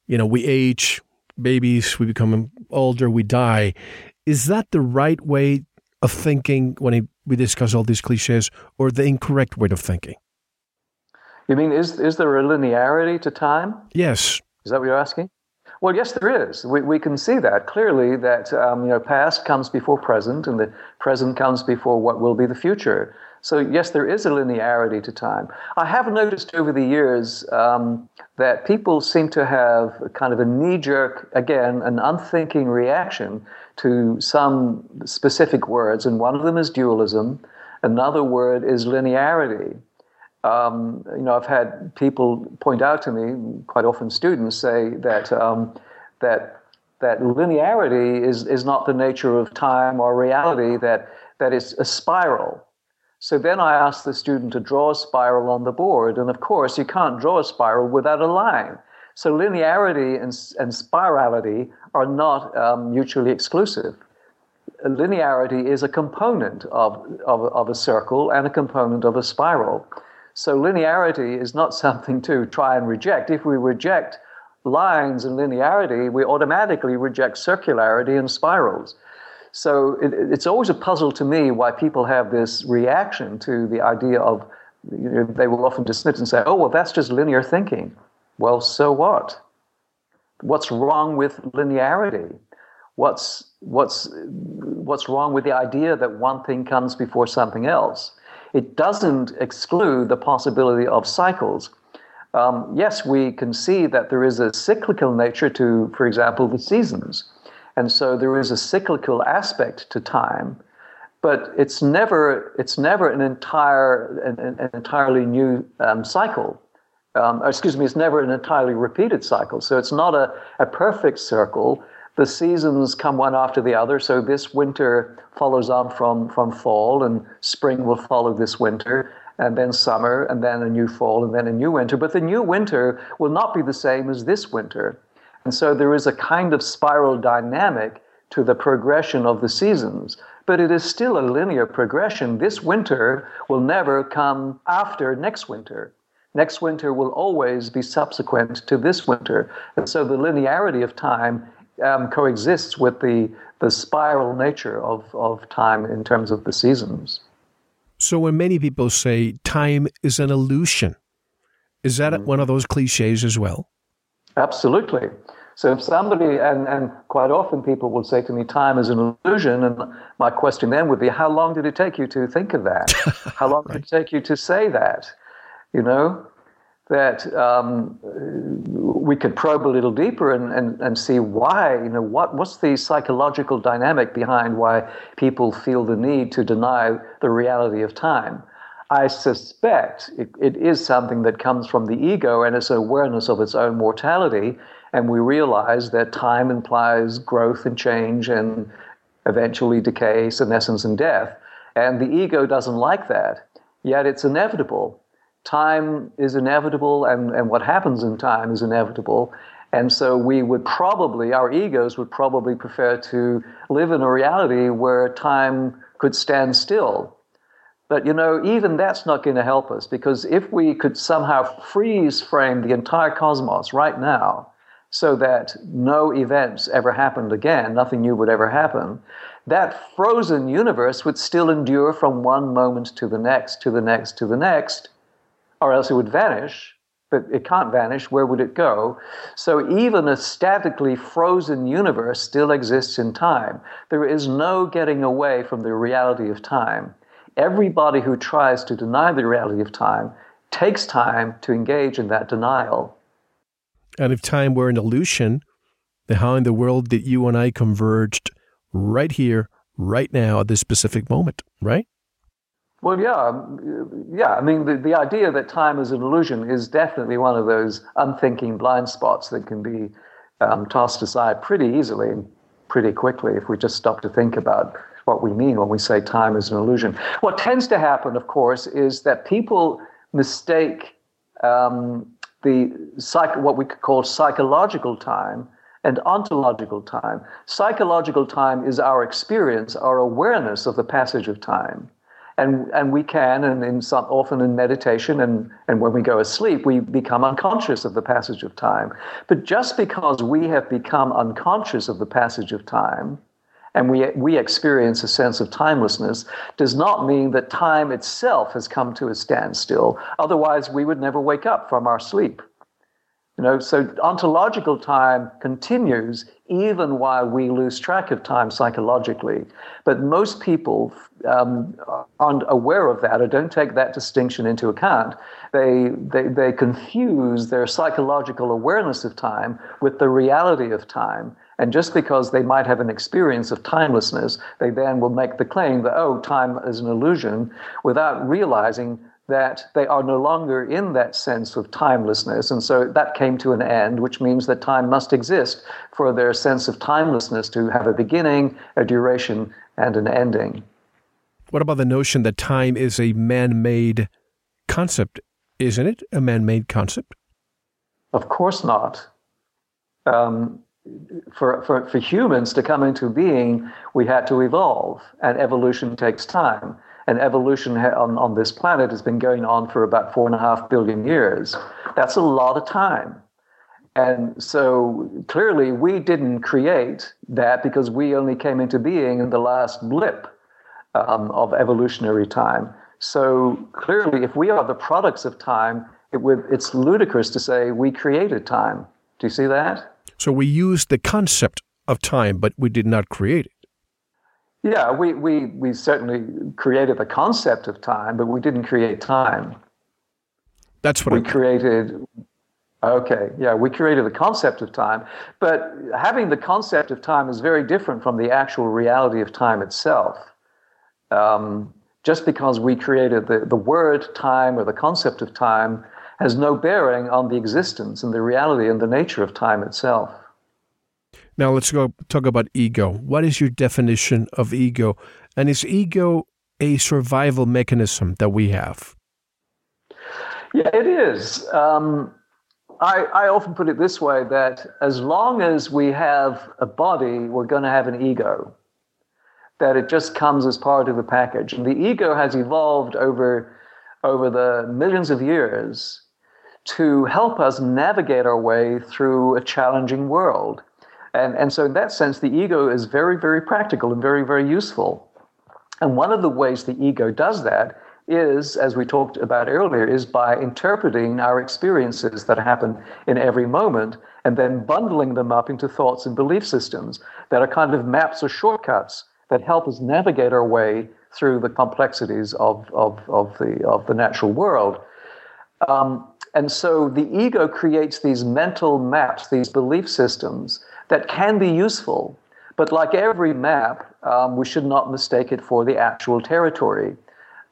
You know, we age, babies, we become older, we die. Is that the right way of thinking when we discuss all these cliches, or the incorrect way of thinking? You mean, is, is there a linearity to time? Yes. Is that what you're asking? Well, yes, there is. We, we can see that clearly that um, you know past comes before present, and the present comes before what will be the future. So yes, there is a linearity to time. I have noticed over the years um, that people seem to have kind of a knee-jerk, again, an unthinking reaction to some specific words, and one of them is dualism, Another word is linearity. Um, you know, I've had people point out to me, quite often students say that um, that that linearity is is not the nature of time or reality. That that it's a spiral. So then I ask the student to draw a spiral on the board, and of course you can't draw a spiral without a line. So linearity and, and spirality are not um, mutually exclusive linearity is a component of, of, of, a circle and a component of a spiral. So linearity is not something to try and reject. If we reject lines and linearity, we automatically reject circularity and spirals. So it, it's always a puzzle to me why people have this reaction to the idea of, you know, they will often dismiss and say, oh, well, that's just linear thinking. Well, so what? What's wrong with linearity? What's, what's, what's wrong with the idea that one thing comes before something else? It doesn't exclude the possibility of cycles. Um, yes, we can see that there is a cyclical nature to, for example, the seasons. And so there is a cyclical aspect to time, but it's never, it's never an, entire, an, an entirely new um, cycle. Um, excuse me, it's never an entirely repeated cycle. So it's not a, a perfect circle, the seasons come one after the other. So this winter follows on from, from fall, and spring will follow this winter, and then summer, and then a new fall, and then a new winter. But the new winter will not be the same as this winter. And so there is a kind of spiral dynamic to the progression of the seasons. But it is still a linear progression. This winter will never come after next winter. Next winter will always be subsequent to this winter. And so the linearity of time um, coexists with the, the spiral nature of, of time in terms of the seasons. So, when many people say time is an illusion, is that mm-hmm. one of those cliches as well? Absolutely. So, if somebody, and, and quite often people will say to me, time is an illusion, and my question then would be, how long did it take you to think of that? How long right. did it take you to say that? You know? That um, we could probe a little deeper and, and, and see why, you know, what, what's the psychological dynamic behind why people feel the need to deny the reality of time. I suspect it, it is something that comes from the ego and its awareness of its own mortality. And we realize that time implies growth and change and eventually decay, senescence, and death. And the ego doesn't like that, yet it's inevitable time is inevitable and, and what happens in time is inevitable. And so we would probably, our egos would probably prefer to live in a reality where time could stand still. But you know, even that's not going to help us because if we could somehow freeze frame the entire cosmos right now so that no events ever happened again, nothing new would ever happen, that frozen universe would still endure from one moment to the next, to the next, to the next or else it would vanish. But it can't vanish. Where would it go? So even a statically frozen universe still exists in time. There is no getting away from the reality of time. Everybody who tries to deny the reality of time takes time to engage in that denial. And if time were an illusion, then how in the world did you and I converged right here, right now, at this specific moment, right? Well, yeah, um, yeah. I mean, the, the idea that time is an illusion is definitely one of those unthinking blind spots that can be um, tossed aside pretty easily and pretty quickly if we just stop to think about what we mean when we say time is an illusion. What tends to happen, of course, is that people mistake um, the psych- what we could call psychological time and ontological time. Psychological time is our experience, our awareness of the passage of time and and we can and in some often in meditation and and when we go asleep we become unconscious of the passage of time. But just because we have become unconscious of the passage of time and we we experience a sense of timelessness does not mean that time itself has come to a standstill. Otherwise we would never wake up from our sleep. You know, so ontological time continues even while we lose track of time psychologically. But most people um, aren't aware of that or don't take that distinction into account. They, they, they confuse their psychological awareness of time with the reality of time. And just because they might have an experience of timelessness, they then will make the claim that, oh, time is an illusion, without realizing that they are no longer in that sense of timelessness. And so that came to an end, which means that time must exist for their sense of timelessness to have a beginning, a duration, and an ending. What about the notion that time is a man made concept? Isn't it a man made concept? Of course not. Um, for, for, for humans to come into being, we had to evolve, and evolution takes time. And evolution on, on this planet has been going on for about four and a half billion years. That's a lot of time. And so clearly, we didn't create that because we only came into being in the last blip um, of evolutionary time. So clearly, if we are the products of time, it would, it's ludicrous to say we created time. Do you see that? So we used the concept of time, but we did not create it. Yeah, we, we, we certainly created the concept of time, but we didn't create time. That's what we I... created. Okay, yeah, we created the concept of time, but having the concept of time is very different from the actual reality of time itself. Um, just because we created the, the word time or the concept of time has no bearing on the existence and the reality and the nature of time itself. Now let's go talk about ego. What is your definition of ego? And is ego a survival mechanism that we have? Yeah, it is. Um, I, I often put it this way that as long as we have a body, we're going to have an ego. That it just comes as part of the package. And the ego has evolved over, over the millions of years to help us navigate our way through a challenging world. And, and so, in that sense, the ego is very, very practical and very, very useful. And one of the ways the ego does that is, as we talked about earlier, is by interpreting our experiences that happen in every moment and then bundling them up into thoughts and belief systems that are kind of maps or shortcuts that help us navigate our way through the complexities of, of, of, the, of the natural world. Um, and so the ego creates these mental maps, these belief systems that can be useful. But like every map, um, we should not mistake it for the actual territory.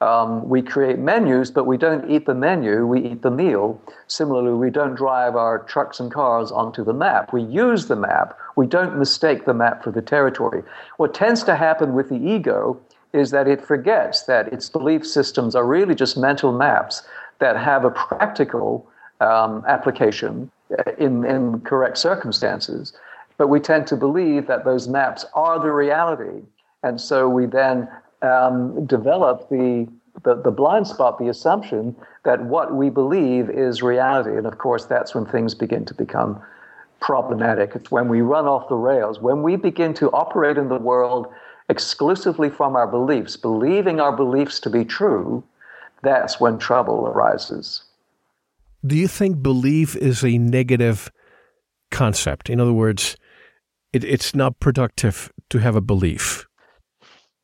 Um, we create menus, but we don't eat the menu, we eat the meal. Similarly, we don't drive our trucks and cars onto the map. We use the map. We don't mistake the map for the territory. What tends to happen with the ego is that it forgets that its belief systems are really just mental maps that have a practical um, application in, in correct circumstances. But we tend to believe that those maps are the reality. And so we then um, develop the, the, the blind spot, the assumption that what we believe is reality. And of course, that's when things begin to become problematic. It's when we run off the rails, when we begin to operate in the world exclusively from our beliefs, believing our beliefs to be true, that's when trouble arises. Do you think belief is a negative concept? In other words, it, it's not productive to have a belief.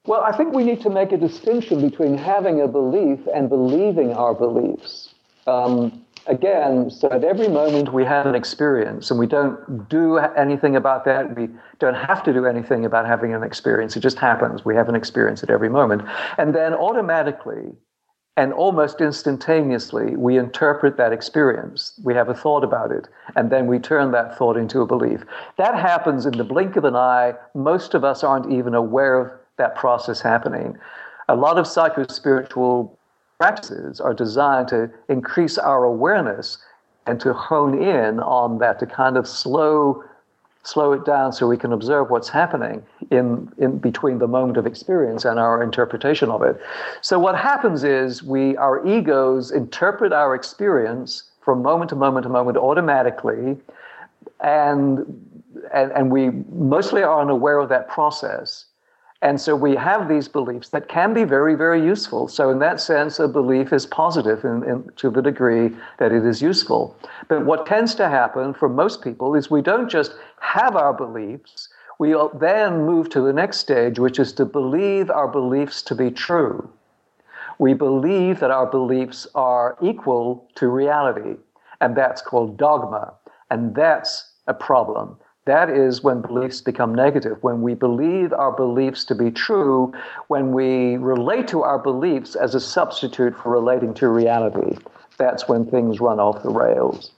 Well, I think we need to make a distinction between having a belief and believing our beliefs. Um, again, so at every moment we have an experience and we don't do anything about that. We don't have to do anything about having an experience. It just happens. We have an experience at every moment. And then automatically, and almost instantaneously, we interpret that experience. We have a thought about it, and then we turn that thought into a belief. That happens in the blink of an eye. Most of us aren't even aware of that process happening. A lot of psychospiritual practices are designed to increase our awareness and to hone in on that, to kind of slow slow it down so we can observe what's happening in, in between the moment of experience and our interpretation of it. So what happens is we our egos interpret our experience from moment to moment to moment automatically and and, and we mostly are unaware of that process. And so we have these beliefs that can be very, very useful. So, in that sense, a belief is positive in, in, to the degree that it is useful. But what tends to happen for most people is we don't just have our beliefs, we then move to the next stage, which is to believe our beliefs to be true. We believe that our beliefs are equal to reality, and that's called dogma. And that's a problem That is when beliefs become negative, when we believe our beliefs to be true, when we relate to our beliefs as a substitute for relating to reality. That's when things run off the rails.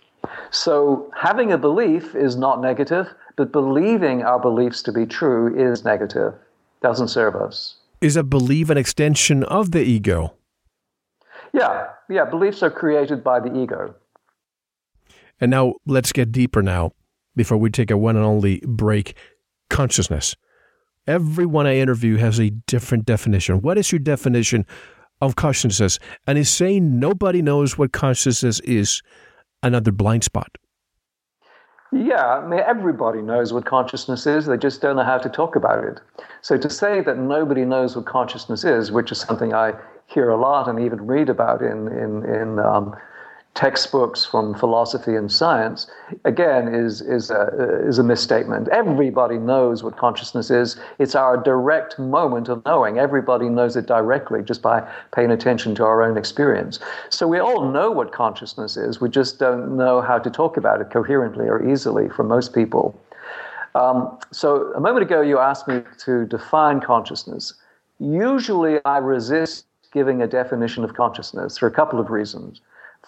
So, having a belief is not negative, but believing our beliefs to be true is negative, doesn't serve us. Is a belief an extension of the ego? Yeah, yeah, beliefs are created by the ego. And now let's get deeper now before we take a one and only break consciousness. Everyone I interview has a different definition. What is your definition of consciousness? And is saying nobody knows what consciousness is another blind spot? Yeah, I mean, everybody knows what consciousness is. They just don't know how to talk about it. So to say that nobody knows what consciousness is, which is something I hear a lot and even read about in in in um, textbooks from philosophy and science, again, is, is, a, is a misstatement. Everybody knows what consciousness is. It's our direct moment of knowing. Everybody knows it directly just by paying attention to our own experience. So we all know what consciousness is. We just don't know how to talk about it coherently or easily for most people. Um, so a moment ago, you asked me to define consciousness. Usually, I resist giving a definition of consciousness for a couple of reasons.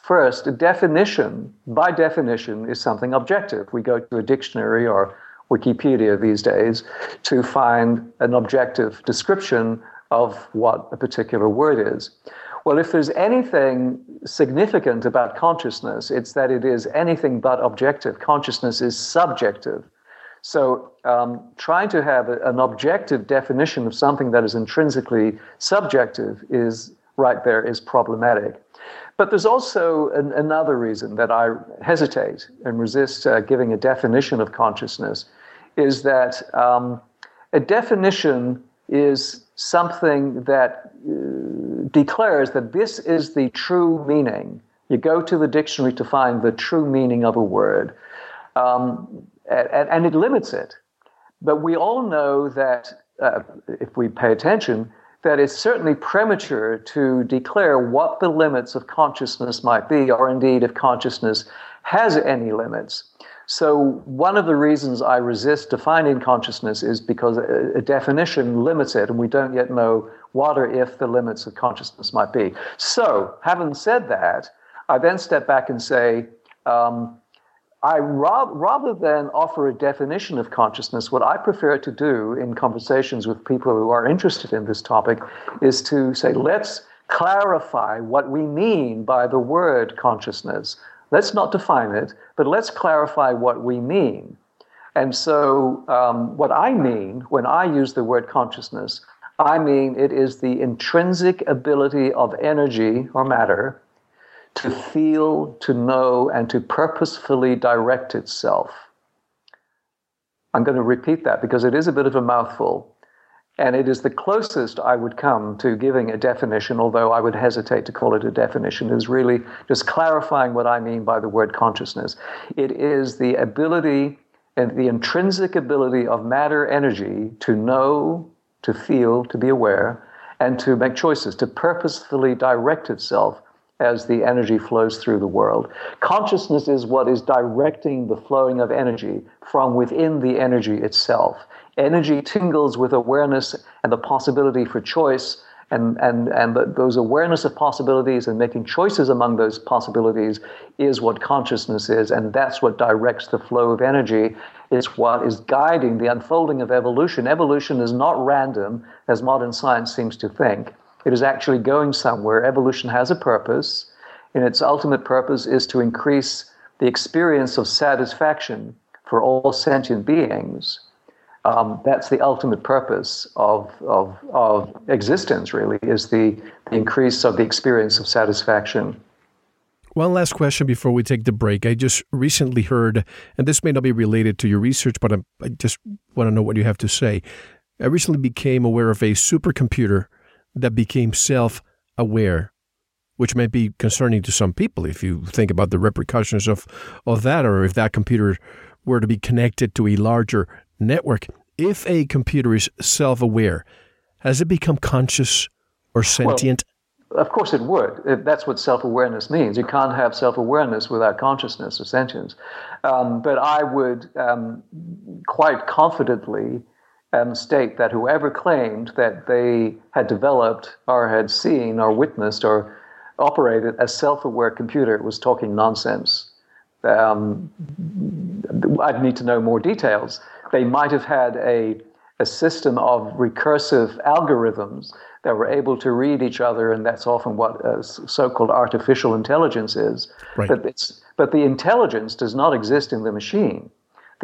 First, a definition, by definition, is something objective. We go to a dictionary or Wikipedia these days to find an objective description of what a particular word is. Well, if there's anything significant about consciousness, it's that it is anything but objective. Consciousness is subjective. So, um, trying to have a, an objective definition of something that is intrinsically subjective is right there is problematic. But there's also an, another reason that I hesitate and resist uh, giving a definition of consciousness is that um, a definition is something that uh, declares that this is the true meaning. You go to the dictionary to find the true meaning of a word, um, and, and, it limits it. But we all know that uh, if we pay attention, that it's certainly premature to declare what the limits of consciousness might be, or indeed if consciousness has any limits. So, one of the reasons I resist defining consciousness is because a, definition limits it, and we don't yet know what or if the limits of consciousness might be. So, having said that, I then step back and say, um, I rather than offer a definition of consciousness, what I prefer to do in conversations with people who are interested in this topic is to say, let's clarify what we mean by the word consciousness. Let's not define it, but let's clarify what we mean. And so, um, what I mean when I use the word consciousness, I mean it is the intrinsic ability of energy or matter to feel, to know, and to purposefully direct itself. I'm going to repeat that because it is a bit of a mouthful. And it is the closest I would come to giving a definition, although I would hesitate to call it a definition, is really just clarifying what I mean by the word consciousness. It is the ability and the intrinsic ability of matter energy to know, to feel, to be aware, and to make choices, to purposefully direct itself as the energy flows through the world. Consciousness is what is directing the flowing of energy from within the energy itself. Energy tingles with awareness and the possibility for choice, and, and, and those awareness of possibilities and making choices among those possibilities is what consciousness is, and that's what directs the flow of energy. It's what is guiding the unfolding of evolution. Evolution is not random, as modern science seems to think. It is actually going somewhere. Evolution has a purpose, and its ultimate purpose is to increase the experience of satisfaction for all sentient beings. Um, that's the ultimate purpose of, of, of existence, really, is the, the increase of the experience of satisfaction. One last question before we take the break. I just recently heard, and this may not be related to your research, but I'm, i just want to know what you have to say. I recently became aware of a supercomputer that became self aware, which may be concerning to some people if you think about the repercussions of, of that, or if that computer were to be connected to a larger network. If a computer is self aware, has it become conscious or sentient? Well, of course, it would. That's what self awareness means. You can't have self awareness without consciousness or sentience. Um, but I would um, quite confidently um, state that whoever claimed that they had developed or had seen or witnessed or operated a self aware computer was talking nonsense. Um, I'd need to know more details. They might have had a, a system of recursive algorithms that were able to read each other, and that's often what uh, so-called artificial intelligence is. Right. But, it's, but the intelligence does not exist in the machine.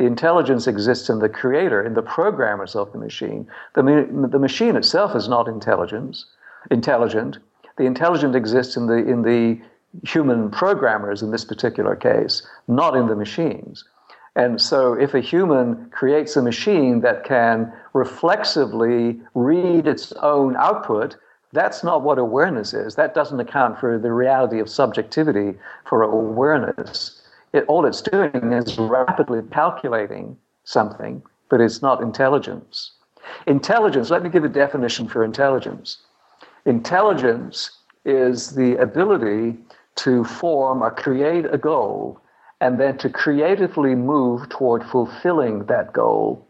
The intelligence exists in the creator, in the programmers of the machine. The, the machine itself is not intelligence, intelligent. The intelligent exists in the, in the human programmers in this particular case, not in the machines. And so, if a human creates a machine that can reflexively read its own output, that's not what awareness is. That doesn't account for the reality of subjectivity for awareness. It, all it's doing is rapidly calculating something, but it's not intelligence. Intelligence, let me give a definition for intelligence. Intelligence is the ability to form or create a goal and then to creatively move toward fulfilling that goal.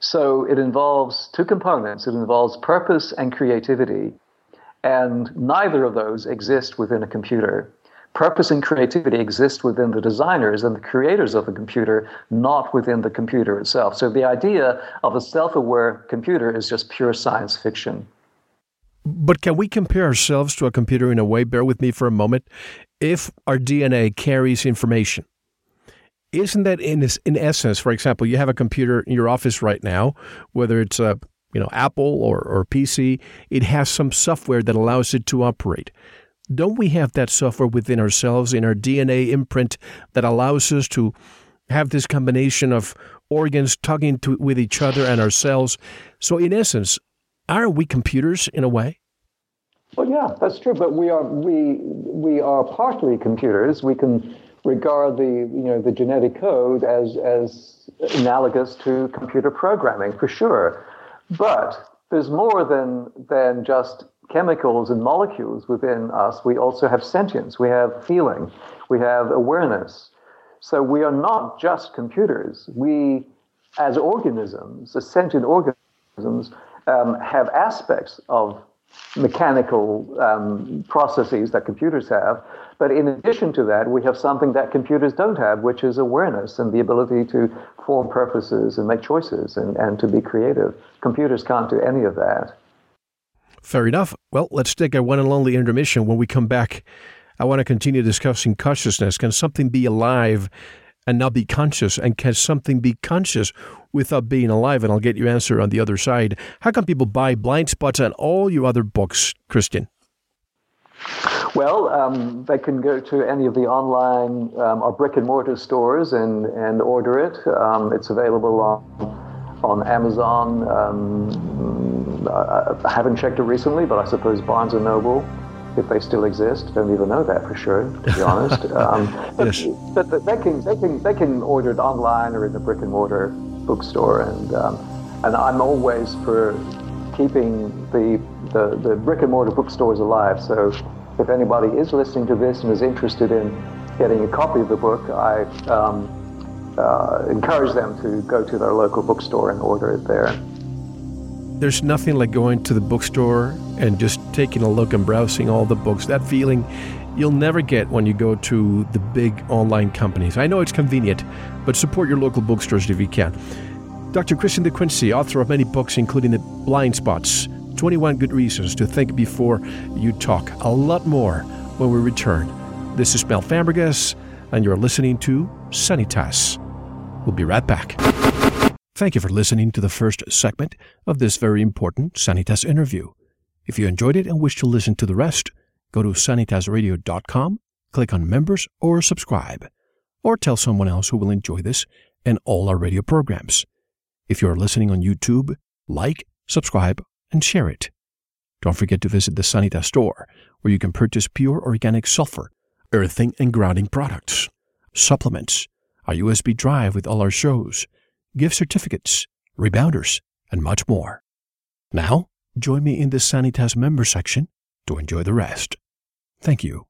So it involves two components it involves purpose and creativity, and neither of those exist within a computer. Purpose and creativity exist within the designers and the creators of the computer, not within the computer itself. So the idea of a self aware computer is just pure science fiction. But can we compare ourselves to a computer in a way? Bear with me for a moment. If our DNA carries information, isn't that in in essence, for example, you have a computer in your office right now, whether it's a you know Apple or, or PC, it has some software that allows it to operate. Don't we have that software within ourselves in our DNA imprint that allows us to have this combination of organs talking to, with each other and ourselves? So, in essence, aren't we computers in a way? Well, yeah, that's true. But we are we we are partly computers. We can regard the you know the genetic code as as analogous to computer programming for sure. But there's more than than just chemicals and molecules within us. We also have sentience. We have feeling. We have awareness. So we are not just computers. We, as organisms, as sentient organisms, um, have aspects of mechanical um, processes that computers have. But in addition to that, we have something that computers don't have, which is awareness and the ability to form purposes and make choices and, and to be creative. Computers can't do any of that. Fair enough. Well, let's take a one and only intermission. When we come back, I want to continue discussing consciousness. Can something be alive and not be conscious? And can something be conscious without being alive? And I'll get your answer on the other side. How can people buy Blind Spots and all your other books, Christian? Well, um, they can go to any of the online um, or brick and mortar stores and, and order it. Um, it's available on on Amazon. Um, I, I, haven't checked it recently, but I suppose Barnes and Noble if they still exist. Don't even know that for sure, to be honest. Um, but, yes. but, they can they can they can order it online or in the brick and mortar bookstore, and um, and I'm always for keeping the, the the brick and mortar bookstores alive. So if anybody is listening to this and is interested in getting a copy of the book, I um, uh, encourage them to go to their local bookstore and order it there. There's nothing like going to the bookstore and just taking a look and browsing all the books. That feeling you'll never get when you go to the big online companies. I know it's convenient, but support your local bookstores if you can. Dr. Christian De Quincey, author of many books, including The Blind Spots 21 Good Reasons to Think Before You Talk. A lot more when we return. This is Mel Fabregas, and you're listening to Sanitas. We'll be right back. Thank you for listening to the first segment of this very important Sanitas interview. If you enjoyed it and wish to listen to the rest, go to sanitasradio.com, click on members or subscribe, or tell someone else who will enjoy this and all our radio programs. If you are listening on YouTube, like, subscribe, and share it. Don't forget to visit the Sanitas store, where you can purchase pure organic sulfur, earthing and grounding products, supplements, a USB drive with all our shows, gift certificates, rebounders, and much more. Now, join me in the Sanitas member section to enjoy the rest. Thank you.